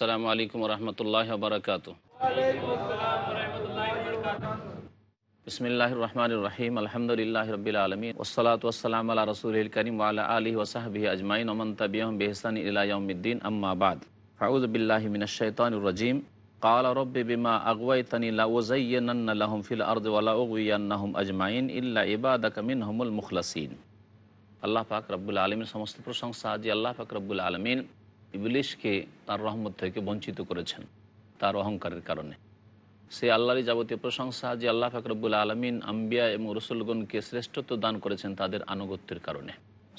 আসসালামু আলাইকুম রহমতুল্লাহ বারকাত বিসমিল্লাহ রহমান রহিম আলহামদুলিল্লাহ রবিল আলমী ওসলাত ওসালাম আল্লাহ রসুল করিম আল্লাহ আলী ওসাহবি আজমাইন ওমন তবিয়ম বেহসান ইলায়ুদ্দিন আম্মাবাদ ফাউজ বিল্লাহ মিনশাইতান রাজিম قال رب بما أغويتني لأزينن لهم في الأرض ولأغوينهم أجمعين إلا عبادك منهم المخلصين আল্লাহ পাক রব্বুল আলমীর সমস্ত প্রশংসা যে আল্লাহ পাক রব্বুল আলমিন ইবলিশকে তার রহমত থেকে বঞ্চিত করেছেন, তার অহংকারের কারণে। সে আল্লাহরই যাবতীয় প্রশংসা যে আল্লাহ ফাকরবুল আলমিন আম্বিয়া এবং রসুলগণকে শ্রেষ্ঠত্ব দান করেছেন তাদের আনুগত্যের কারণে।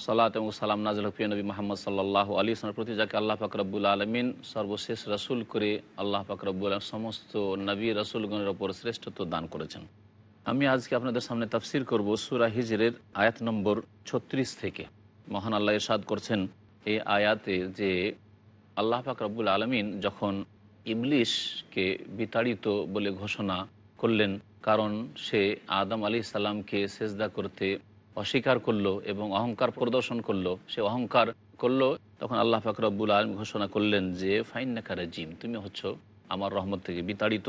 সালাত এবং সালাম নাজল হফিয়া নবী মোহাম্মদ সাল্লাহ আলী ইসলামের প্রতি যাকে আল্লাহ ফাকরবুল আলমিন সর্বশেষ রসুল করে আল্লাহ ফাকরবুল সমস্ত নবী রসুলগণের ওপর শ্রেষ্ঠত্ব দান করেছেন। আমি আজকে আপনাদের সামনে তাফসির করব সুরা হিজরের আয়াত নম্বর ছত্রিশ থেকে। মহান আল্লাহ ইরশাদ করছেন এই আয়াতে যে আল্লাহ পাক রব্বুল আলমিন যখন ইবলিশকে বিতাড়িত বলে ঘোষণা করলেন, কারণ সে আদম আলী সাল্লামকে সেজদা করতে অস্বীকার করল এবং অহংকার প্রদর্শন করল, সে অহংকার করল, তখন আল্লাহ পাক রব্বুল আলম ঘোষণা করলেন যে ফাইনাকারে জিম তুমি হচ্ছ আমার রহমত থেকে বিতাড়িত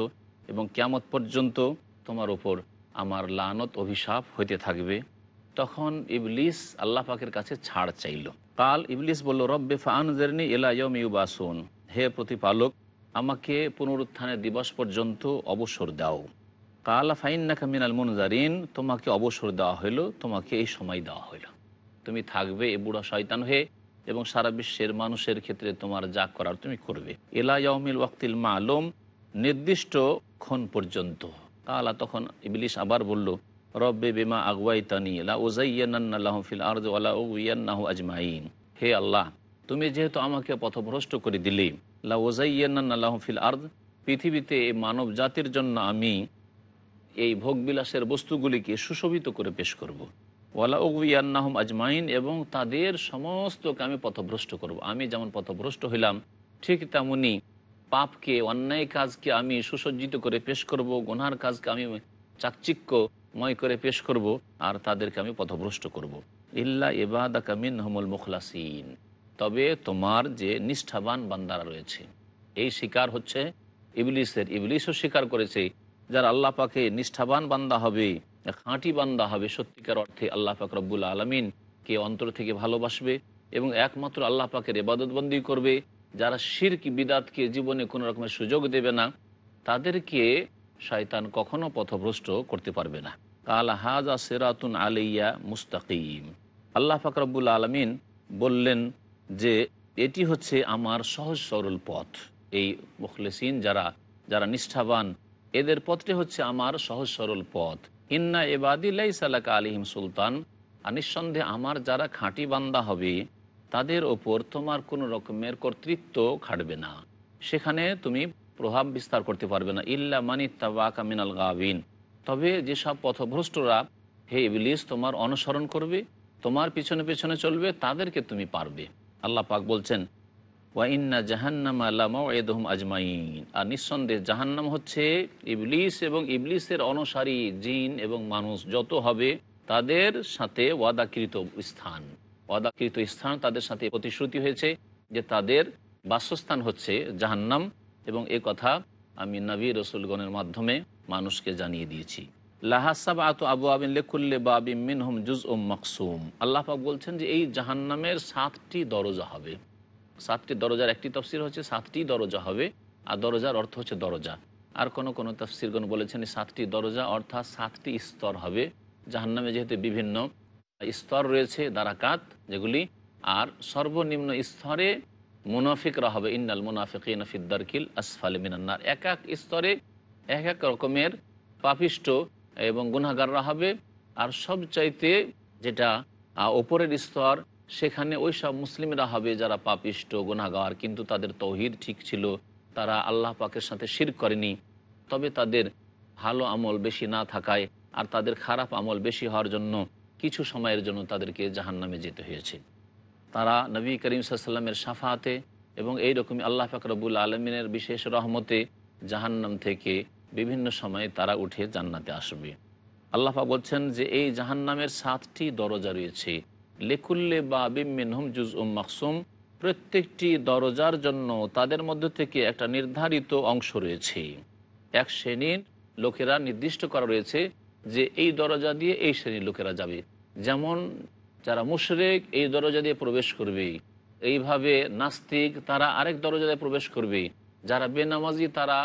এবং ক্যামত পর্যন্ত তোমার ওপর আমার লানত অভিশাপ হইতে থাকবে। তখন ইবলিস আল্লাহ পাকের কাছে ছাড় চাইল। কাল ইবলিস বলল, রব্বে ফানজেরনি এলায়ম ইউবাসুন। হে প্রতিপালক, আমাকে পুনরুত্থানের দিবস পর্যন্ত অবসর দাও। কাল ফাইন্নাকা মিনাল মুনজারিন, তোমাকে অবসর দেওয়া হইল, তোমাকে এই সময় দেওয়া হইল। তুমি থাকবে এ বুড়া শয়তান হয়ে এবং সারা বিশ্বের মানুষের ক্ষেত্রে তোমার যা করার তুমি করবে। এলায়মিল ওয়াক্তিল মালুম, নির্দিষ্ট ক্ষণ পর্যন্ত। কালা তখন ইবলিস আবার বলল রব্বে বেমা আগুয়াইতানি, লা ওজাইয়ান্নাহ ফিল আরদ উইয়ান্নাহু আজমাইন হে আল্লাহ, তুমি যেহেতু আমাকে পথভ্রষ্ট করে দিলে, লা ওজাইয়ান্নাহ ফিল আর্দ, পৃথিবীতে এই মানব জাতির জন্য আমি এই ভোগবিলাসের বস্তুগুলিকে সুশোভিত করে পেশ করব। ওয়ালা উইয়ান্নাহম আজমাইন এবং তাদের সমস্তকে আমি পথভ্রষ্ট করব। আমি যেমন পথভ্রষ্ট হইলাম, ঠিক তেমনি পাপকে, অন্যায় কাজকে আমি সুসজ্জিত করে পেশ করব, গোনার কাজকে আমি চাকচিক্যময় করে পেশ করব আর তাদেরকে আমি পথভ্রষ্ট করব। ইল্লা এবাদা কামিন হমুল মুখলাসিন। তবে তোমার যে নিষ্ঠাবান বান্দারা রয়েছে, এই শিকার হচ্ছে ইবলিসের। ইবলিসও স্বীকার করেছে, যার আল্লাহ পাকে নিষ্ঠাবান বান্দা হবে, খাঁটি বান্দা হবে সত্যিকার অর্থে আল্লাহ পাক রব্বুল আলমিন। কে অন্তর থেকে ভালোবাসবে এবং একমাত্র আল্লাহ পাকের এবাদতবন্দি করবে, যারা শিরক, বিদাতকে জীবনে কোনো রকমের সুযোগ দেবে না, তাদেরকে শয়তান কখনো পথভ্রষ্ট করতে পারবে না। কাল হাজা সেরাতুন আলিয়া মুস্তাকিম। আল্লাহ ফাকরাবুল আলমিন বললেন যে, এটি হচ্ছে আমার সহজ সরল পথ। এই মুখলেসিন যারা যারা নিষ্ঠাবান, এদের পথটি হচ্ছে আমার সহজ সরল পথ। ইন্না এবাদিল্লাই সালাকা আলিহিম সুলতান। আর নিঃসন্দেহে আমার যারা খাঁটি বান্দা হবে, তাদের ওপর তোমার কোনো রকমের কর্তৃত্ব খাটবে না। সেখানে তুমি প্রভাব বিস্তার করতে পারবে না। ইল্লা মানি তাবাকা মিনাল গাবিন তবে যেসব পথভ্রষ্টরা হে ইবলিস, তোমার অনুসরণ করবে, তোমার পিছনে পিছনে চলবে, তাদেরকে তুমি পারবে। আল্লাহ পাক বলছেন ওয়াইন্না জাহান্নাম আল্লাহ এদহম আজমাইন। আর নিঃসন্দেহ জাহান্নাম হচ্ছে ইবলিস এবং ইবলিসের অনুসারী জিন এবং মানুষ। যত হবে তাদের সাথে ওয়াদাকৃত স্থান। ওয়াদাকৃত স্থান তাদের সাথে প্রতিশ্রুতি হয়েছে যে তাদের বাসস্থান হচ্ছে জাহান্নাম। এবং এ কথা আমি নবী রসুলগণের মাধ্যমে মানুষকে জানিয়ে দিয়েছি। লাহাসাব আত আবু আবিন লেখুল্লে লেকুল্লে বাবিম মিনহুম জুজ ও মকসুম। আল্লাহ পাক বলছেন যে এই জাহান্নামের সাতটি দরজা হবে। সাতটি দরজার একটি তফসির হচ্ছে সাতটি দরজা হবে, আর দরজার অর্থ হচ্ছে দরজা। আর কোনো কোনো তফসিরগণ বলেছেন সাতটি দরজা অর্থাৎ সাতটি স্তর হবে। জাহান্নামে যেহেতু বিভিন্ন স্তর রয়েছে দারাকাত যেগুলি, আর সর্বনিম্ন স্তরে মুনাফিকরা হবে। ইন্নাল মুনাফিক ইনফিদ্দারকিল আসফালে মিনান্নার। এক এক স্তরে এক এক রকমের পাপিষ্ট এবং গুনাগাররা হবে। আর সবচাইতে যেটা ওপরের স্তর, সেখানে ওই সব মুসলিমরা হবে যারা পাপিষ্ট গুনাগার কিন্তু তাদের তৌহিদ ঠিক ছিল। তারা আল্লাহ পাকের সাথে শির করেনি। তবে তাদের ভালো আমল বেশি না থাকায় আর তাদের খারাপ আমল বেশি হওয়ার জন্য কিছু সময়ের জন্য তাদেরকে জাহান্নামে যেতে হয়েছে। তারা নবী করিম সাল্লামের সাফাতে এবং এই রকমই আল্লাহ ফাকরবুল আলমিনের বিশেষ রহমতে জাহান্নাম থেকে বিভিন্ন সময়ে তারা উঠে জান্নাতে আসবে। আল্লাহা বলছেন যে এই জাহান্নামের সাতটি দরজা রয়েছে। লেকুল্লে বা বিমিনহুম জুজ উম মাকসুম প্রত্যেকটি দরজার জন্য তাদের মধ্য থেকে একটা নির্ধারিত অংশ রয়েছে। এক শ্রেণির লোকেরা নির্দিষ্ট করা রয়েছে যে এই দরজা দিয়ে এই শ্রেণির লোকেরা যাবে। যেমন যারা মুশরেক এই দরজা দিয়ে প্রবেশ করবে। এইভাবে নাস্তিক তারা আরেক দরজা দিয়ে প্রবেশ করবে। যারা বেনামাজি তারা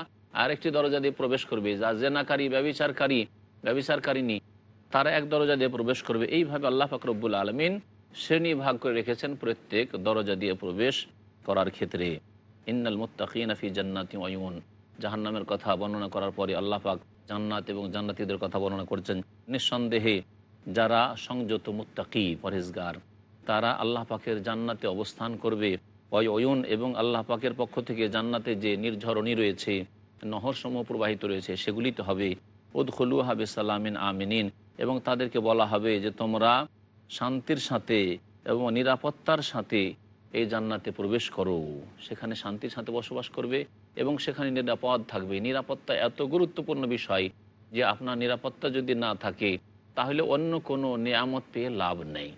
আরেকটি দরজা দিয়ে প্রবেশ করবে। যা জেনাকারী, ব্যবিচারকারী ব্যবিচারকারিনী তারা এক দরজা দিয়ে প্রবেশ করবে। এইভাবে আল্লাহ ফাকরবুল আলমিন শ্রেণি ভাগ করে রেখেছেন প্রত্যেক দরজা দিয়ে প্রবেশ করার ক্ষেত্রে। ইন্নাল মুত্তাকিন ফি জান্নাতি অয়ুন জাহান্নামের কথা বর্ণনা করার পরে আল্লাহ পাক জান্নাত এবং জান্নাতীদের কথা বর্ণনা করছেন। নিঃসন্দেহে যারা সংযত মুত্তাকি পরেজগার তারা আল্লাহ পাকের জান্নাতে অবস্থান করবে। অয় অয়ুন এবং আল্লাহ পাকের পক্ষ থেকে জান্নাতে যে নির্ঝরণী রয়েছে নহর সমূহ প্রবাহিত রয়েছে সেগুলিতে হবে। উদ্খলু হবে সালামিন আমিনিন, এবং তাদেরকে বলা হবে যে, তোমরা শান্তির সাথে এবং নিরাপত্তার সাথে এই জান্নাতে প্রবেশ করো। সেখানে শান্তির সাথে বসবাস করবে এবং সেখানে নিরাপদ থাকবে। নিরাপত্তা এত গুরুত্বপূর্ণ বিষয় যে, আপনার নিরাপত্তা যদি না থাকে তাহলে অন্য কোনো নিয়ামত পেয়ে লাভ নেই।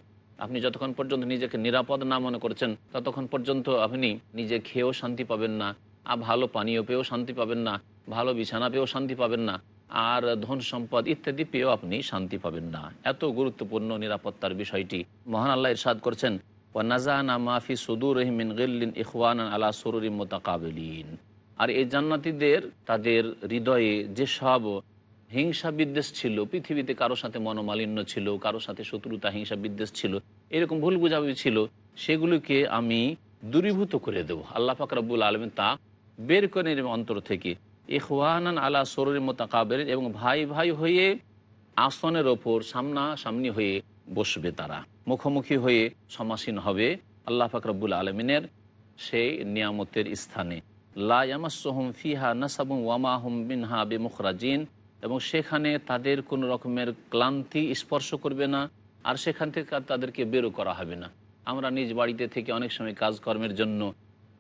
আপনি যতক্ষণ পর্যন্ত নিজেকে নিরাপদ না মনে করছেন, ততক্ষণ পর্যন্ত আপনি নিজে খেয়েও শান্তি পাবেন না আর ভালো পানীয় পেয়েও শান্তি পাবেন না, ভালো বিছানা পেয়েও শান্তি পাবেন না, আর ধন সম্পদ ইত্যাদি পেয়েও আপনি শান্তি পাবেন না। এত গুরুত্বপূর্ণ নিরাপত্তার বিষয়টি মহান আল্লাহ ইরশাদ করছেন, ওয়ানাজানা মাফি সুদুর রহিমিন গিল্লিন ইখওয়ান আলা সরুরি মোতাকাবিলিন। আর এই জান্নাতিদের, তাদের হৃদয়ে যেসব হিংসা বিদ্বেষ ছিল, পৃথিবীতে কারও সাথে মনোমালিন্য ছিল, কারও সাথে শত্রুতা হিংসা বিদ্বেষ ছিল, এরকম ভুল বুঝাবুঝি ছিল, সেগুলোকে আমি দূরীভূত করে দেবো। আল্লাহ ফাকরাবুল আলমিন তা বের করে অন্তর থেকে। ইখওয়ানান আলা সরুরি মোতাকাবের এবং ভাই ভাই হয়ে আসনের ওপর সামনা সামনি হয়ে বসবে তারা। মুখোমুখি হয়ে সমাসীন হবে আল্লাহ ফাকরাবুল আলমিনের সেই নিয়ামতের স্থানে। লায়ামাসহম ফিহা নাসাবুম ওয়ামাহম বিনহা বেমুখরাজিন। এবং সেখানে তাদের কোনো রকমের ক্লান্তি স্পর্শ করবে না, আর সেখান থেকে তাদেরকে বেরো করা হবে না। আমরা নিজ বাড়িতে থেকে অনেক সময় কাজকর্মের জন্য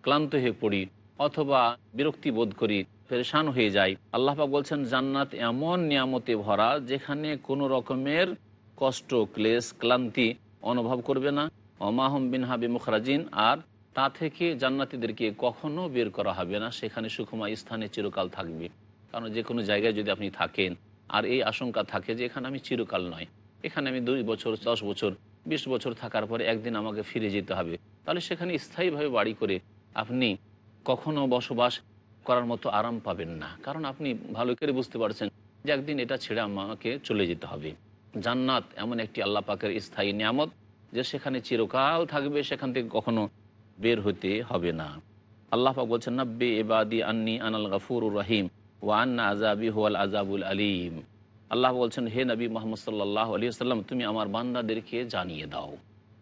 ক্লান্ত হয়ে পড়ি, অথবা বিরক্তি বোধ করি, পরেশান হয়ে যাই। আল্লাহাক বলছেন, জান্নাত এমন নিয়ামতে ভরা যেখানে কোনো রকমের কষ্ট, ক্লেশ, ক্লান্তি অনুভব করবে না। অমাহম বিন হাবি মুখরাজিন আর তা থেকে জান্নাতিদেরকে কখনো বের করা হবে না। সেখানে সুখময় স্থানে চিরকাল থাকবে। কারণ যে কোনো জায়গায় যদি আপনি থাকেন, আর এই আশঙ্কা থাকে যে এখানে আমি চিরকাল নয়। এখানে আমি দুই বছর, দশ বছর, বিশ বছর থাকার পরে একদিন আমাকে ফিরে যেতে হবে। তাহলে সেখানে স্থায়ীভাবে বাড়ি করে আপনি কখনো বসবাস করার মতো আরাম পাবেন না। কারণ আপনি ভালো করে বুঝতে পারছেন যে একদিন এটা ছেড়ে আমাকে চলে যেতে হবে। জান্নাত এমন একটি আল্লাহ পাকের স্থায়ী নিয়ামত যে সেখানে চিরকাল থাকবে, সেখান থেকে কখনো বের হতে হবে না। আল্লাহ পাক বলছেন, নব্বে এবাদি আন্নি আনাল গফুর রাহিম। ওয়ান্না আজাবি হোয়াল আজাবুল আলিম। আল্লাহ বলছেন, হে নবী মোহাম্মদ সাল্লাহ আলী সাল্লাম তুমি আমার বান্দাদেরকে জানিয়ে দাও।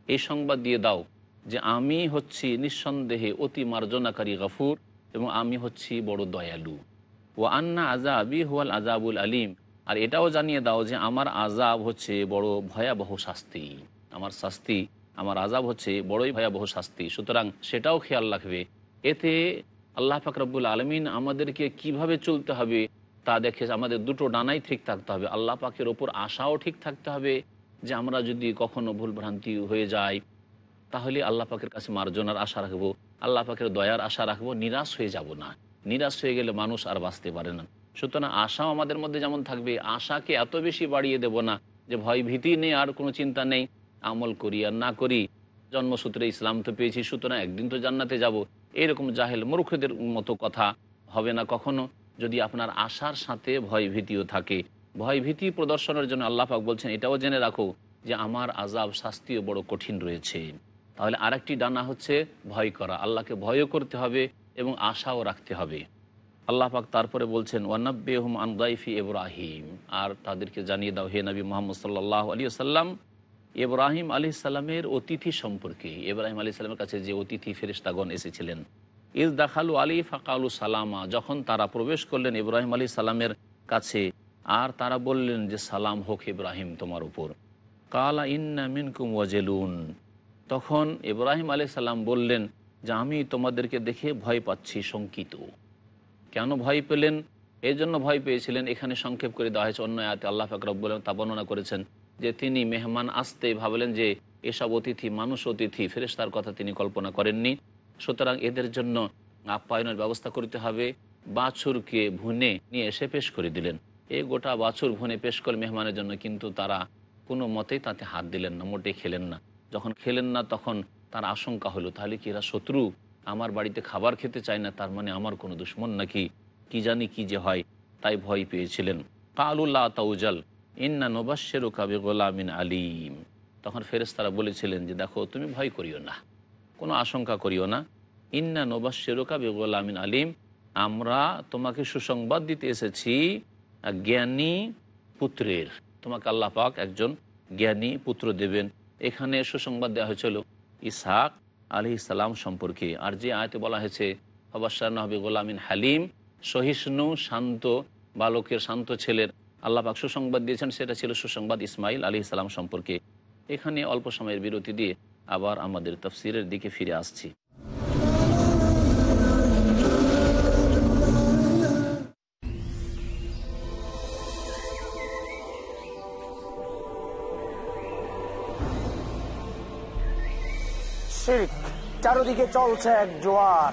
এই সংবাদ দিয়ে দাও যে আমি হচ্ছি নিঃসন্দেহে অতি মার্জনাকারী গফুর এবং আমি হচ্ছি বড় দয়ালু। ও আন্না আজাবি হোয়াল আজাবুল আলিম। আর এটাও জানিয়ে দাও যে আমার আজাব হচ্ছে বড় ভয়াবহ শাস্তি। আমার শাস্তি, আমার আজাব হচ্ছে বড়ই ভয়াবহ শাস্তি। সুতরাং সেটাও খেয়াল রাখবে। এতে আল্লাহ ফাকরাবুল আলমিন আমাদেরকে কীভাবে চলতে হবে তা দেখে আমাদের দুটো ডানাই ঠিক থাকতে হবে। আল্লাহ পাকের ওপর আশাও ঠিক থাকতে হবে যে আমরা যদি কখনো ভুলভ্রান্তি হয়ে যাই, তাহলে আল্লাহ পাকের কাছে মার্জনার আশা রাখব। আল্লাহ পাকের দয়ার আশা রাখব, নিরাশ হয়ে যাব না। নিরাশ হয়ে গেলে মানুষ আর বাঁচতে পারে না। সুতরাং আশাও আমাদের মধ্যে যেমন থাকবে, আশাকে এত বেশি বাড়িয়ে দেব না যে ভয় ভীতি নেই, আর কোনো চিন্তা নেই। আমল করি আর না করি, জন্মসূত্রে ইসলাম তো পেয়েছি, সুতরাং একদিন তো জান্নাতে যাব। এরকম জাহেল মূর্খদের মতো কথা হবে না কখনো। যদি আপনার আশার সাথে ভয় ভীতিও থাকে ভয় ভীতি প্রদর্শনের জন্য আল্লাহ পাক বলছেন, এটাও জেনে রাখো যে আমার আজাব শাস্তিও বড় কঠিন রয়েছে। তাহলে আরেকটি ডানা হচ্ছে ভয় করা। আল্লাহকে ভয়ও করতে হবে এবং আশাও রাখতে হবে। আল্লাহ পাক তারপরে বলছেন, ওয়ানাব্বেহম আন্দাইফি ইব্রাহিম। আর তাদেরকে জানিয়ে দাও, হে নবী মোহাম্মদ সাল্লাহ আলী সাল্লাম ইব্রাহিম আলী সাল্লামের অতিথি সম্পর্কে, ইব্রাহিম আলী সাল্লামের কাছে যে অতিথি ফেরিস্তাগণ এসেছিলেন, ইজ দাখালু আলী ফাকালু সালামা যখন তারা প্রবেশ করলেন ইব্রাহিম আলী সাল্লামের কাছে, আর তারা বললেন যে, সালাম হোক ইব্রাহিম তোমার উপর। কালা ইন্না মিনকুম ওয়াজেলুন তখন ইব্রাহিম আলী সাল্লাম বললেন, যে, আমি তোমাদেরকে দেখে ভয় পাচ্ছি, শঙ্কিত। কেন ভয় পেলেন? এই জন্য ভয় পেয়েছিলেন, এখানে সংক্ষেপ করে দেওয়া হয়েছে, অন্য আয়াতে আল্লাহ ফাকরব বলেন তা বর্ণনা করেছেন। যে তিনি মেহমান আসতে ভাবলেন যে এসব অতিথি, মানুষ অতিথি ফেরেস্তার কথা তিনি কল্পনা করেননি। সুতরাং এদের জন্য আপ্যায়নের ব্যবস্থা করতে হবে। বাছুরকে ভুনে নিয়ে এসে পেশ করে দিলেন। এই গোটা বাছুর ভুনে পেশ করে মেহমানের জন্য কিন্তু তারা কোনো মতেই তাতে হাত দিলেন না মোটে খেলেন না। যখন খেলেন না, তখন তার আশঙ্কা হলো, তাহলে কি এরা শত্রু? আমার বাড়িতে খাবার খেতে চায় না, তার মানে আমার কোনো দুশ্মন নাকি? কি জানি কি যে হয়, তাই ভয় পেয়েছিলেন। কালুল্লাহ তাউজাল ইন্না নবাসের কাবে গোলামিন আলিম। তখন ফেরেস্তারা বলেছিলেন যে, দেখো, তুমি ভয় করিও না, কোনো আশঙ্কা করিও না। ইন্না নবাসের কাবে গোলামিন আলিম, আমরা তোমাকে সুসংবাদ দিতে এসেছি জ্ঞানী পুত্রের। তোমাকে আল্লাহ পাক একজন জ্ঞানী পুত্র দেবেন। এখানে সুসংবাদ দেওয়া হয়েছিল ইসাক আলি ইসালাম সম্পর্কে। আর যে আয়তে বলা হয়েছে হবাসার নহবি গোলামিন হালিম, সহিষ্ণু, শান্ত, বালকের শান্ত ছেলের আল্লাহ পাক সুসংবাদ দিয়েছেন, সেটা ছিল সুসংবাদ ইসমাইল আলী ইসলাম সম্পর্কে। এখানে অল্প সময়ের বিরতি দিয়ে আবার আমাদের তফসিরের দিকে ফিরে আসছি। চারদিকে চলছে এক জোয়ার।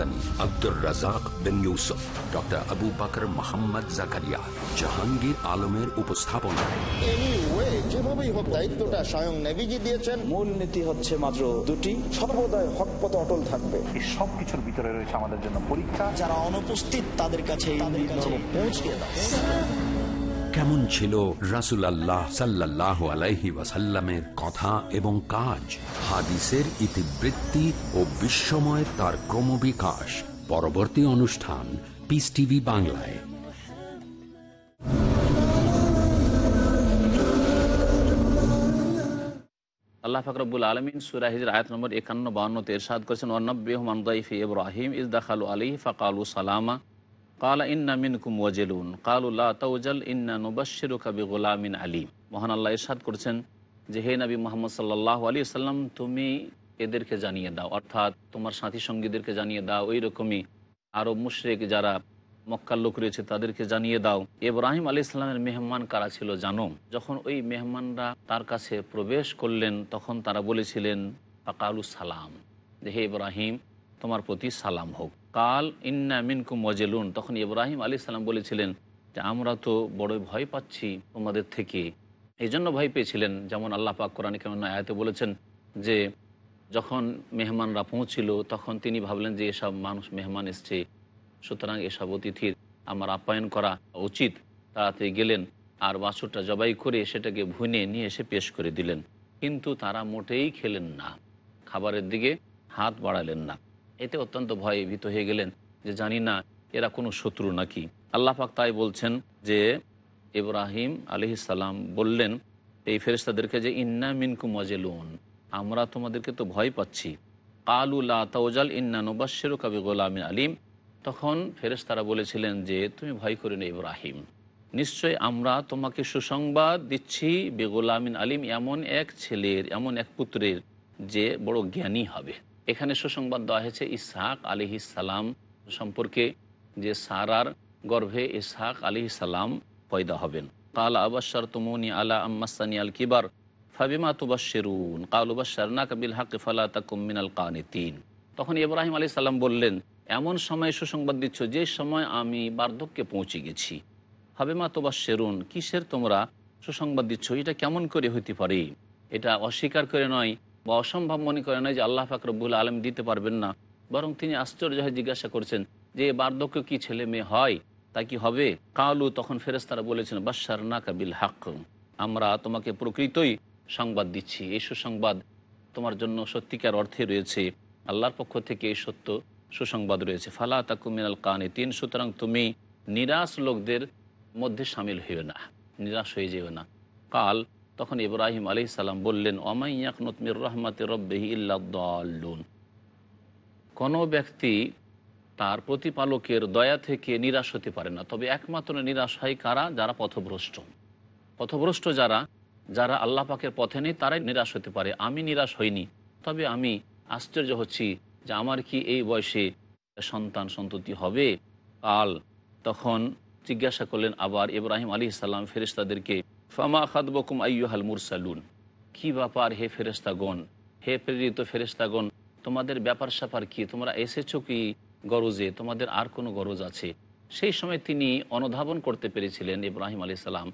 Madani Abdur Razzak bin Yusuf doctor Abu Bakar Mohammad Zakaria Jahangir আলমের উপস্থাপনায় যেভাবেই হোক দায়িত্বটা স্বয়ং নেভিজি দিয়েছেন। মূল নীতি হচ্ছে মাত্র দুটি। সর্বদাই হটপথ অটল থাকবে। এই সব কিছুর ভিতরে রয়েছে আমাদের জন্য পরীক্ষা। যারা অনুপস্থিত তাদের কাছে পৌঁছিয়ে দাও কেমন ছিল রাসুল আল্লাহ সাল্লাহ আলাইহি ওয়াসাল্লামের কথা এবং কাজ? হাদিসের ইতিবৃত্তি ও বিশ্বময় তার ক্রমবিকাশ। পরবর্তী অনুষ্ঠান পিস টিভি বাংলায়। আল্লাহ ফাকরবুল আলমিন সুরাহিজের আয়াত নম্বর একান্ন বাউন্নতে এরশাদ করেছেন ওয়ানব্বেহমানদাইফি ইব্রাহিম ইস দাখালু আলী ফাকালু সালামা। কালা ইন্না মিনকুম ওয়াজেলুন। কালুল্লাহ তাউজাল ইন্না নুবাশিরু কাবি গোলামিন আলী মহান আল্লাহ ইরশাদ করেছেন যে, হে নবী মোহাম্মদ সাল্লাহ আলী সাল্লাম তুমি এদেরকে জানিয়ে দাও। অর্থাৎ তোমার সাথী সঙ্গীদেরকে জানিয়ে দাও। ওই রকমই আরব মুশরেক যারা মক্কার লোক রয়েছে, তাদেরকে জানিয়ে দাও। ইব্রাহিম আলী ইসলামের মেহমান কারা ছিল জানো? যখন ওই মেহমানরা তার কাছে প্রবেশ করলেন, তখন তারা বলেছিলেন ফাকালু সালাম। যে, হে ইব্রাহিম তোমার প্রতি সালাম হোক। কাল ইন্না মিনকুম মজেলুন তখন ইব্রাহিম আলী সালাম বলেছিলেন যে, আমরা তো বড় ভয় পাচ্ছি তোমাদের থেকে। এই জন্য ভয় পেয়েছিলেন, যেমন আল্লাহ পাক কোরআন কেমন আয়াতে বলেছেন যে, যখন মেহমানরা পৌঁছিল, তখন তিনি ভাবলেন যে, এসব মানুষ মেহমান এসছে। সুতরাং এসব অতিথির আমার আপ্যায়ন করা উচিত। তাড়াতাড়ি গেলেন আর বাছুরটা জবাই করে সেটাকে ভুনে নিয়ে এসে পেশ করে দিলেন। কিন্তু তারা মোটেই খেলেন না। খাবারের দিকে হাত বাড়ালেন না। এতে অত্যন্ত ভয়ে ভীত হয়ে গেলেন যে জানি না এরা কোনো শত্রু নাকি। আল্লাহ পাক তাই বলছেন যে ইব্রাহিম আলহ সালাম বললেন, এই ফেরিস্তাদেরকে যে ইন্না মিনকু মজেলুন আমরা তোমাদেরকে তো ভয় পাচ্ছি। কালুলা তাওজাল ইন্না নবাসের কবি গোলামিন আলিম। তখন ফেরেস্তারা বলেছিলেন যে, তুমি ভয় করে নে ইব্রাহিম। নিশ্চয় আমরা তোমাকে সুসংবাদ দিচ্ছি বেগোলামিন আলিম এমন এক ছেলের, এমন এক পুত্রের যে বড় জ্ঞানী হবে। এখানে সুসংবাদ দেওয়া হয়েছে, ইসহাক আলি সালাম সম্পর্কে যে সারার গর্ভে ইসহাক আলি সালাম পয়দা হবেন। কাল আবাসার তুমনি আলা আম্মাসানি আল কিবার, ফাবিমা তুবাশিরুন কাল উবাসার না কাবিল হাক ফালা তাকুম মিনাল কানিতিন। তখন ইব্রাহিম আলী সাল্লাম বললেন, এমন সময় সুসংবাদ দিচ্ছ যে সময় আমি বার্ধক্যে পৌঁছে গেছি। হবে মা তোবা শেরুন কিসের তোমরা সুসংবাদ দিচ্ছ? এটা কেমন করে হইতে পারে? এটা অস্বীকার করে নয় বা অসম্ভব মনে করে নয় যে আল্লাহ ফাকরবুল আলম দিতে পারবেন না। বরং তিনি আশ্চর্য হয়ে জিজ্ঞাসা করছেন, যে বার্ধক্য কি ছেলে মেয়ে হয়? তা কি হবে? কালু, তখন ফেরেস্তারা বলেছেন বাসার না কাবিল হাক। আমরা তোমাকে প্রকৃতই সংবাদ দিচ্ছি। এই সুসংবাদ তোমার জন্য সত্যিকার অর্থে রয়েছে। আল্লাহর পক্ষ থেকে এই সত্য সুসংবাদ রয়েছে। ফালা তাকুমিনাল কানে তিন সুতরাং তুমি নিরাশ লোকদের মধ্যে সামিল হইও না। নিরাশ হয়ে যেও না। কাল তখন ইব্রাহিম আলি সাল্লাম বললেন অমাইয়াকনতমির রহমাতে রব্বেহি ইল্লাদ্দাল্লুন কোনো ব্যক্তি তার প্রতিপালকের দয়া থেকে নিরাশ হতে পারে না, তবে একমাত্র নিরাশ হয় কারা? যারা পথভ্রষ্ট। পথভ্রষ্ট যারা যারা আল্লাহ পাকের পথে নেই, তারাই নিরাশ হতে পারে। আমি নিরাশ হইনি, তবে আমি আশ্চর্য হচ্ছি যে আমার কি এই বয়সে সন্তান সন্ততি হবে? কাল তখন জিজ্ঞাসা করলেন, আবার ইব্রাহিম আলী সাল্লাম ফেরিস্তাদেরকে ফামা খাদবকুম আইয়ুহাল মুরসালুন। কি ব্যাপার হে ফেরেস্তাগণ হে প্রেরিত ফেরেস্তাগণ তোমাদের ব্যাপার স্যাপার কি? তোমরা এসেছ কি গরজে? তোমাদের আর কোনো গরজ আছে? সেই সময় তিনি অনুধাবন করতে পেরেছিলেন ইব্রাহিম আলী সাল্লাম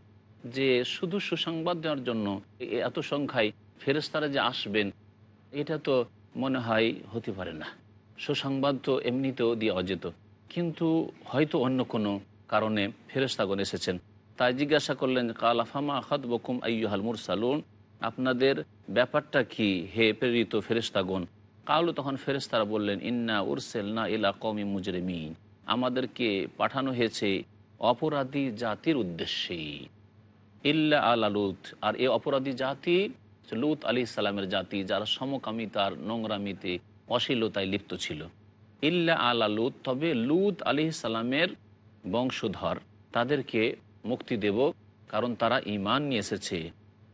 যে শুধু সুসংবাদ দেওয়ার জন্য এত সংখ্যায় ফেরেস্তারা যে আসবেন, এটা তো মনে হয় হতে পারে না। সুসংবাদ তো এমনিতেও দেওয়া যেত কিন্তু হয়তো অন্য কোনো কারণে ফেরেস্তাগণ এসেছেন। তাই জিজ্ঞাসা করলেন কালাফামা আখাদ বকুম আইয়ুহাল মুরসালুন? আপনাদের ব্যাপারটা কি, হে প্রেরিত ফেরেস্তাগণ কালু, তখন ফেরেস্তারা বললেন, ইন্না উরসেল না ইলা কমি মুজরেমিন। আমাদেরকে পাঠানো হয়েছে অপরাধী জাতির উদ্দেশ্যে ইল্লা আলা লুত। আর এ অপরাধী জাতি লুত আলী সালামের জাতি, যারা সমকামিতার নোংরামিতে অশ্লীলতায় লিপ্ত ছিল। ইল্লা আলা লুত, তবে লুত আলী সালামের বংশধর, তাদেরকে মুক্তি দেব, কারণ তারা ইমান নিয়ে এসেছে।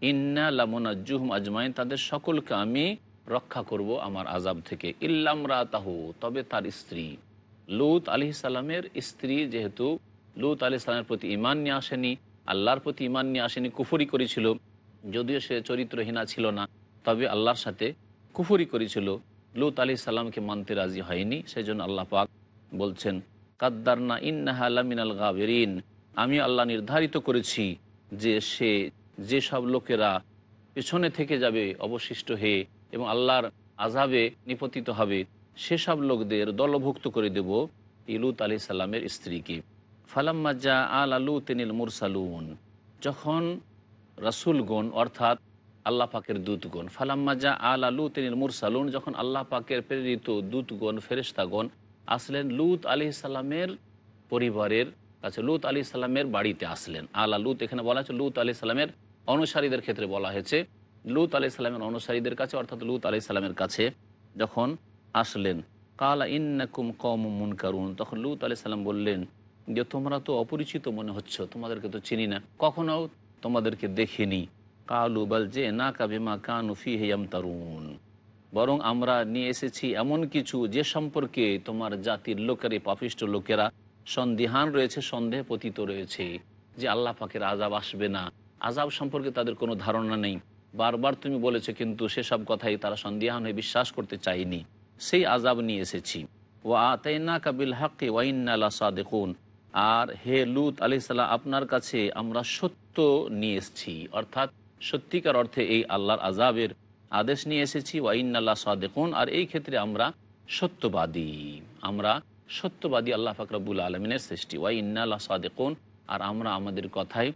ইন্না লামুনাজুহম আজমাইন, তাদের সকলকে আমি রক্ষা করব আমার আজাব থেকে। ইল্লাম রাতাহু তবে তার স্ত্রী। লুত আলি সালামের স্ত্রী যেহেতু, লুত আলি সালামের প্রতি ইমান নিয়ে আসেনি, আল্লাহর প্রতি ইমান নিয়ে আসেনি, কুফরি করেছিল। যদিও সে চরিত্রহীনা ছিল না, তবে আল্লাহর সাথে কুফরি করেছিল। লুত আলি সাল্লামকে মানতে রাজি হয়নি সেই জন্য আল্লাহ পাক বলছেন, কাদ্দারনা ইন্নাহালামিনাল গাবেরিন। আমি আল্লাহ নির্ধারিত করেছি যে সে যেসব লোকেরা পেছনে থেকে যাবে অবশিষ্ট হয়ে এবং আল্লাহর আজাবে নিপতিত হবে সেসব লোকদের দলভুক্ত করে দেব ইলুত আলি সাল্লামের স্ত্রীকে। ফালাম্মা যা আল আলু তেনিল মুরসালুন। যখন রাসুলগণ, অর্থাৎ আল্লাহ পাকের দূতগণ, ফালাম্মা যা আল আলু তেনিল মুরসালুন, যখন আল্লাহ পাকের প্রেরিত দূতগণ ফেরেস্তাগণ আসলেন, লুত আলি সাল্লামের পরিবারের কাছে লুত আলি সাল্লামের বাড়িতে আসলেন। আলা লুত, এখানে বলা হচ্ছে লুত আলি সাল্লামের অনুসারীদের ক্ষেত্রে বলা হয়েছে। লুত আলি সাল্লামের অনুসারীদের কাছে, অর্থাৎ লুত আলি সাল্লামের কাছে যখন আসলেন, কালা ইন্নাকুম কম মুন কারুন তখন লুত আলি সাল্লাম বললেন যে, তোমরা তো অপরিচিত মনে হচ্ছ, তোমাদেরকে তো চিনি না। কখনো তোমাদেরকে দেখিনি। কালু বল যে না কাবিমা কানু ফি হেয়াম তারুন বরং আমরা নিয়ে এসেছি এমন কিছু যে সম্পর্কে তোমার জাতির লোকের পাপিষ্ট লোকেরা সন্দিহান রয়েছে, সন্দেহ পতিত রয়েছে যে আল্লাহ পাকের আজাব আসবে না। আজাব সম্পর্কে তাদের কোনো ধারণা নেই। বারবার তুমি বলেছ, কিন্তু সেসব কথাই তারা সন্দিহান হয়ে বিশ্বাস করতে চায়নি। সেই আজাব নিয়ে এসেছি। ও আতাইনা কাবিল হাক্কে ওয়াইন্নালা সাদেকুন আর হে লুত আলি সাল্লাম আপনার কাছে আমরা সত্য নিয়ে এসেছি। অর্থাৎ সত্যিকার অর্থে এই আল্লাহর আজাবের আদেশ নিয়ে এসেছি ওয়াইন্নাল্লাহ সাদেকুন আর এই ক্ষেত্রে আমরা সত্যবাদী। আমরা সত্যবাদী আল্লাহ ফাকরাবুল আলমিনের সৃষ্টি। ওয়াইন্নাল্লাহ সাদেকুন আর আমরা আমাদের কথায়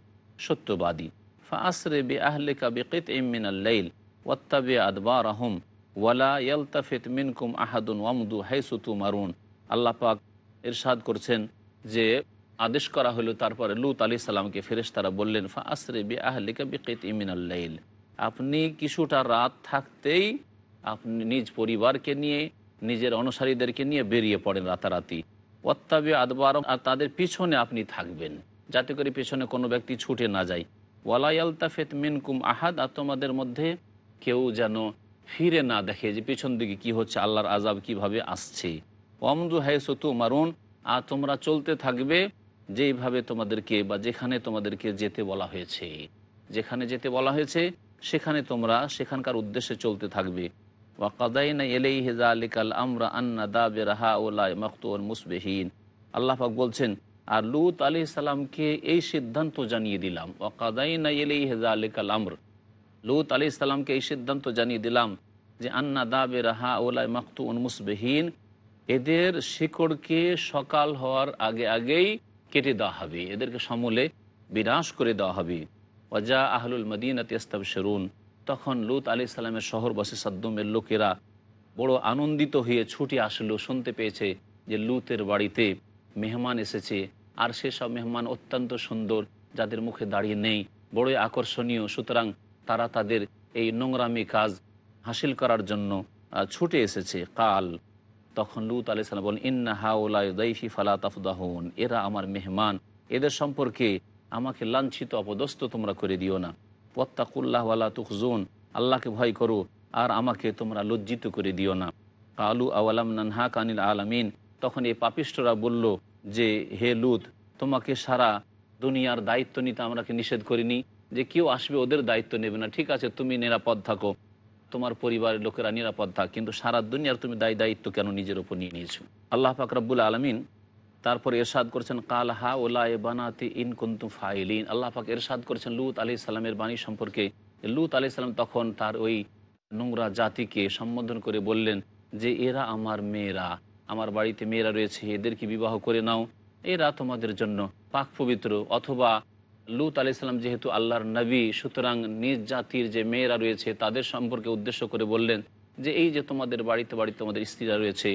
সত্যবাদী। ফাসরে বে আহলেকা বেকিত ইমিন আল্লাইল ওয়াত্তাবে আদবার আহম ওয়ালা ইয়ালতাফিত মিনকুম আহাদুন ওয়ামদু হাইসুতু মারুন আল্লাহ পাক ইরশাদ করছেন যে আদেশ করা হলো, তারপরে লুত আলি সাল্লামকে ফেরেশতারা বললেন ফা আসরে বে আহলিকা বিকিত ইমিন আল্লাইল আপনি কিছুটা রাত থাকতেই আপনি নিজ পরিবারকে নিয়ে নিজের অনুসারীদেরকে নিয়ে বেরিয়ে পড়েন রাতারাতি। ওত্তাবে আদবার আর তাদের পিছনে আপনি থাকবেন। যাতে করে পিছনে কোনো ব্যক্তি ছুটে না যায়। ওয়ালায়ালতাফেত মিনকুম আহাদ, আর তোমাদের মধ্যে কেউ যেন ফিরে না দেখে যে পিছন দিকে কি হচ্ছে, আল্লাহর আজাব কীভাবে আসছে। অমদু হাইসতু মারুন আর তোমরা চলতে থাকবে যেইভাবে তোমাদেরকে বা যেখানে তোমাদেরকে যেতে বলা হয়েছে। যেখানে যেতে বলা হয়েছে, সেখানে তোমরা সেখানকার উদ্দেশ্যে চলতে থাকবে। এলেই আন্না মুসবেহীন আল্লাহফাক বলছেন, আর লুত আলি সাল্লামকে এই সিদ্ধান্ত জানিয়ে দিলাম। ওয়াকাদাইনা এলেই হেজা আলিকাল আমর লুত আলি সাল্লামকে এই সিদ্ধান্ত জানিয়ে দিলাম যে আন্না দা বেরাহা ওলাই মখতু মুসবেহীন। এদের শিকড়কে সকাল হওয়ার আগে আগেই কেটে দেওয়া হবে। এদেরকে সমূলে বিনাশ করে দেওয়া হবে। ওয়াজা আহলুল মদিনাত ইস্তাব শরুন তখন লুত আলি সাল্লামের শহরবাসী সাদ্দমের লোকেরা বড় আনন্দিত হয়ে ছুটে আসলো, শুনতে পেয়েছে যে লুতের বাড়িতে মেহমান এসেছে। আর সেসব মেহমান অত্যন্ত সুন্দর, যাদের মুখে দাঁড়িয়ে নেই, বড়ই আকর্ষণীয়। সুতরাং তারা তাদের এই নোংরামি কাজ হাসিল করার জন্য ছুটে এসেছে। কাল তখন লুত আলি সাল্লাম বলেন ইন্না হাউলাই দৈফি ফালা তাফদাহুন। এরা আমার মেহমান। এদের সম্পর্কে আমাকে লাঞ্ছিত, অপদস্থ তোমরা করে দিও না। তুখজুন, আল্লাহকে ভয় করো আর আমাকে তোমরা লজ্জিত করে দিও না। কালু আওয়ালাম নানহা কানিল আলামিন, তখন এই পাপিষ্টরা বলল যে, হে লুত, তোমাকে সারা দুনিয়ার দায়িত্ব নিতে আমরাকে নিষেধ করিনি? যে কেউ আসবে ওদের দায়িত্ব নেবে না। ঠিক আছে, তুমি নিরাপদ থাকো। তোমার পরিবারের লোকেরা নিরাপদ থাক, কিন্তু সারা দুনিয়ার তুমি দায় দায়িত্ব কেন নিজের ওপর নিয়ে নিয়েছো? আল্লাহ ফাকরাবুল আলমিন তারপর এরশাদ করেছেন, কাল হা ওলা এ বানাতে ইন কুন্তু ফাইলিন। আল্লাহ এরশাদ করেছেন লুত আলি সাল্লামের বাণী সম্পর্কে। লুত আলি সাল্লাম তখন তার ওই নোংরা জাতিকে সম্বোধন করে বললেন যে, এরা আমার মেয়েরা, আমার বাড়িতে মেয়েরা রয়েছে এদেরকে বিবাহ করে নাও? এরা তোমাদের জন্য পাক পবিত্র। অথবা লুত আলি সাল্লাম যেহেতু আল্লাহর নবী, সুতরাং নিজ জাতির যে মেয়েরা রয়েছে, তাদের সম্পর্কে উদ্দেশ্য করে বললেন যে, এই যে তোমাদের বাড়িতে বাড়িতে তোমাদের স্ত্রীরা রয়েছে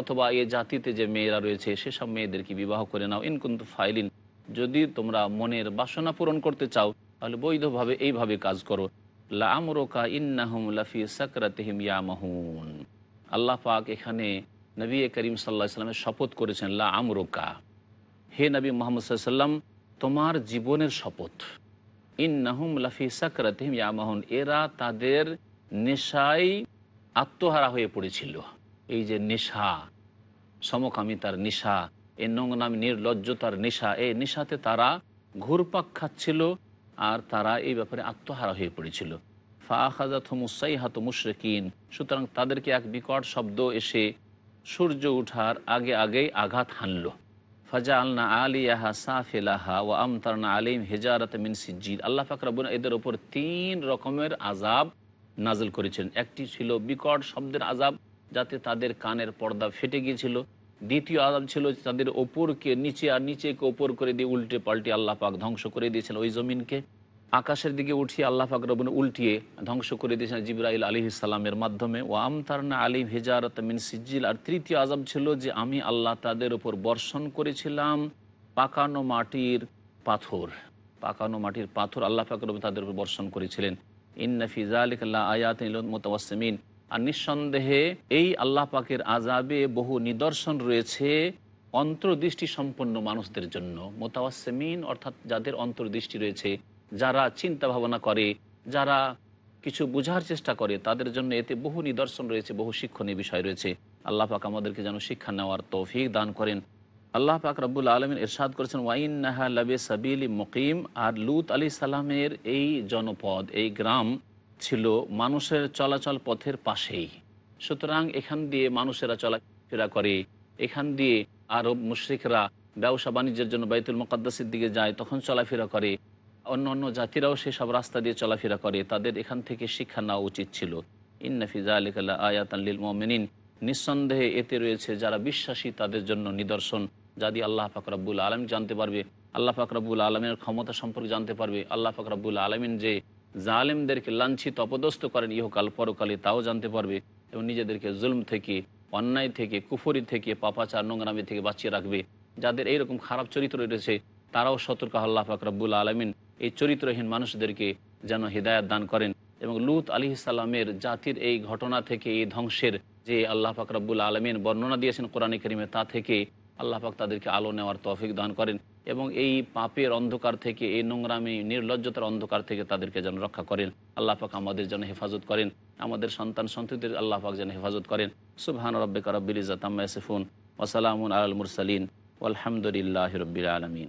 অথবা এ জাতিতে যে মেয়েরা রয়েছে, সেসব মেয়েদেরকে বিবাহ করে নাও। ইনকুন্তু ফাইলিন, যদি তোমরা মনের বাসনা পূরণ করতে চাও, তাহলে বৈধভাবে এইভাবে কাজ করো। লা আমরোকা ইন্নাহুম লাফি সাকরাতিহিম ইয়ামাহুন। আল্লাহ পাক এখানে নবী করিম সাল্লাহ সাল্লামের শপথ করেছেন, লা আমরোকা। হে নবী মোহাম্মদ সাল্লাম, তোমার জীবনের শপথ। ইন্নাহুম লাফি সাকরাতিহিম ইয়ামাহুন, এরা তাদের নেশায় আত্মহারা হয়ে পড়েছিল। এই যে নেশা সমকামিতার নেশা এই নোংনাম নির্লজ্জতার নেশা এই নেশাতে তারা ঘুরপাক খাচ্ছিল আর তারা এই ব্যাপারে আত্মহারা হয়ে পড়েছিল। ফাখাজাত মুসাই হাত মুশরেকিন, সুতরাং তাদেরকে এক বিকট শব্দ এসে সূর্য উঠার আগে আগেই আঘাত হানল। ফাজা আলনা আলিয়াহা সাফেলাহা ও আমতারনা আলিম হেজারত মিন সিজিদ আল্লাহ ফাকরাবুন এদের ওপর তিন রকমের আজাব নাজল করেছেন। একটি ছিল বিকট শব্দের আজাব যাতে তাদের কানের পর্দা ফেটে গিয়েছিল। দ্বিতীয় আজাব ছিল তাদের ওপরকে নিচে আর নিচেকে ওপর করে দিয়ে উল্টে পাল্টে আল্লাহ পাক ধ্বংস করে দিয়েছিল ওই জমিনকে। আকাশের দিকে উঠিয়ে আল্লাহ পাক রবুন উল্টিয়ে ধ্বংস করে দিয়েছেন জিব্রাইল আলী ইসালামের মাধ্যমে। ও আমতারনা আলী ভেজারত মিন সিজিল আর তৃতীয় আজাব ছিল যে আমি আল্লাহ তাদের ওপর বর্ষণ করেছিলাম পাকানো মাটির পাথর। পাকানো মাটির পাথর আল্লাহ পাক রবুন তাদের উপর বর্ষণ করেছিলেন। ইন্না ফিজা আলিকাল্লাহ আয়াত মোতাওয়াসমিন আর নিঃসন্দেহে এই আল্লাহ পাকের আজাবে বহু নিদর্শন রয়েছে অন্তর্দৃষ্টি সম্পন্ন মানুষদের জন্য মোতাওয়াসমিন অর্থাৎ যাদের অন্তর্দৃষ্টি রয়েছে, যারা চিন্তা ভাবনা করে, যারা কিছু বোঝার চেষ্টা করে, তাদের জন্য এতে বহু নিদর্শন রয়েছে, বহু শিক্ষণীয় বিষয় রয়েছে। আল্লাহ পাক আমাদেরকে যেন শিক্ষা নেওয়ার তৌফিক দান করেন। আল্লাহ পাক রব্বুল আলমিন ইরশাদ করেছেন ওয়াইন নাহা লাবে সাবিলি মুকিম আর লুত আলী সালামের এই জনপদ, এই গ্রাম ছিল মানুষের চলাচল পথের পাশেই। সুতরাং এখান দিয়ে মানুষেরা চলাফেরা করে, এখান দিয়ে আরব মুশ্রিকরা ব্যবসা বাণিজ্যের জন্য বাইতুল মোকাদ্দাসের দিকে যায়, তখন চলাফেরা করে। অন্য অন্য জাতিরাও সেসব রাস্তা দিয়ে চলাফেরা করে, তাদের এখান থেকে শিক্ষা নেওয়া উচিত ছিল। ইন্নাফিজা আলিকাল্লা আয়াতাল্লিল মোমেনিন। নিঃসন্দেহে এতে রয়েছে যারা বিশ্বাসী, তাদের জন্য নিদর্শন। যদি আল্লাহ ফাকরাবুল আলম জানতে পারবে, আল্লাহ ফাকরাবুল আলমের ক্ষমতা সম্পর্কে জানতে পারবে, আল্লাহ ফাকরাবুল আলমিন যে জালেমদেরকে লাঞ্ছিত, অপদস্থ করেন, ইহকাল পরকালে তাও জানতে পারবে এবং নিজেদেরকে জুলম থেকে, অন্যায় থেকে, কুফরি থেকে, পাপাচার, নোংরামি থেকে বাঁচিয়ে রাখবে। যাদের এইরকম খারাপ চরিত্র রয়েছে, তারাও সতর্ক আল্লাহ ফাকরাবুল আলমিন এই চরিত্রহীন মানুষদেরকে যেন হৃদায়ত দান করেন এবং লুত আলি ইসাল্লামের জাতির এই ঘটনা থেকে, এই ধ্বংসের যে আল্লাহ ফাকরাবুল আলমিন বর্ণনা দিয়েছেন কোরআনী করিমে, তা থেকে আল্লাহ পাক তাদেরকে আলো নেওয়ার তফিক দান করেন এবং এই পাপের অন্ধকার থেকে, এই নোংরামি, নির্লজ্জতার অন্ধকার থেকে তাদেরকে যেন রক্ষা করেন। আল্লাহ পাক আমাদের যেন হেফাজত করেন। আমাদের সন্তান সন্ততির আল্লাহ পাক যেন হেফাজত করেন। সুবহান রব্বিকা রব্বিল ইজাত আম্মা ইয়াসিফুন ওয়া সালামুন আলাল মুরসালিন। ওয়ালহামদুলিল্লাহি রাব্বিল আলামিন।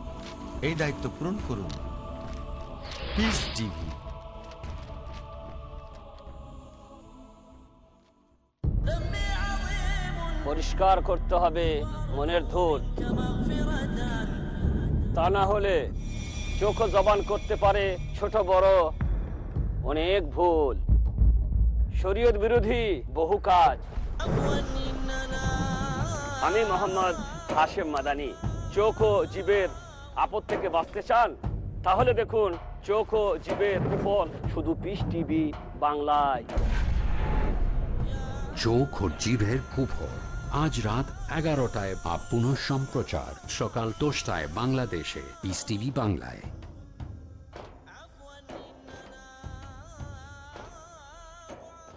এই দায়িত্ব পূরণ করুন। পরিষ্কার করতে হবে মনের ধূল তা না হলে চোখ জবান করতে পারে ছোট বড় অনেক ভুল। শরীয়ত বিরোধী বহু কাজ। আমি মোহাম্মদ হাশেম মাদানি, চোখ ও জীবের আপদ থেকে বাঁচতে চান, তাহলে দেখুন চোখ ও জীবের কুফল শুধু পিস টিভি বাংলায়। চোখ ও জীবের কুফল আজ রাত এগারোটায় বা পুনঃ সম্প্রচার সকাল দশটায় বাংলাদেশে পিস টিভি বাংলায়।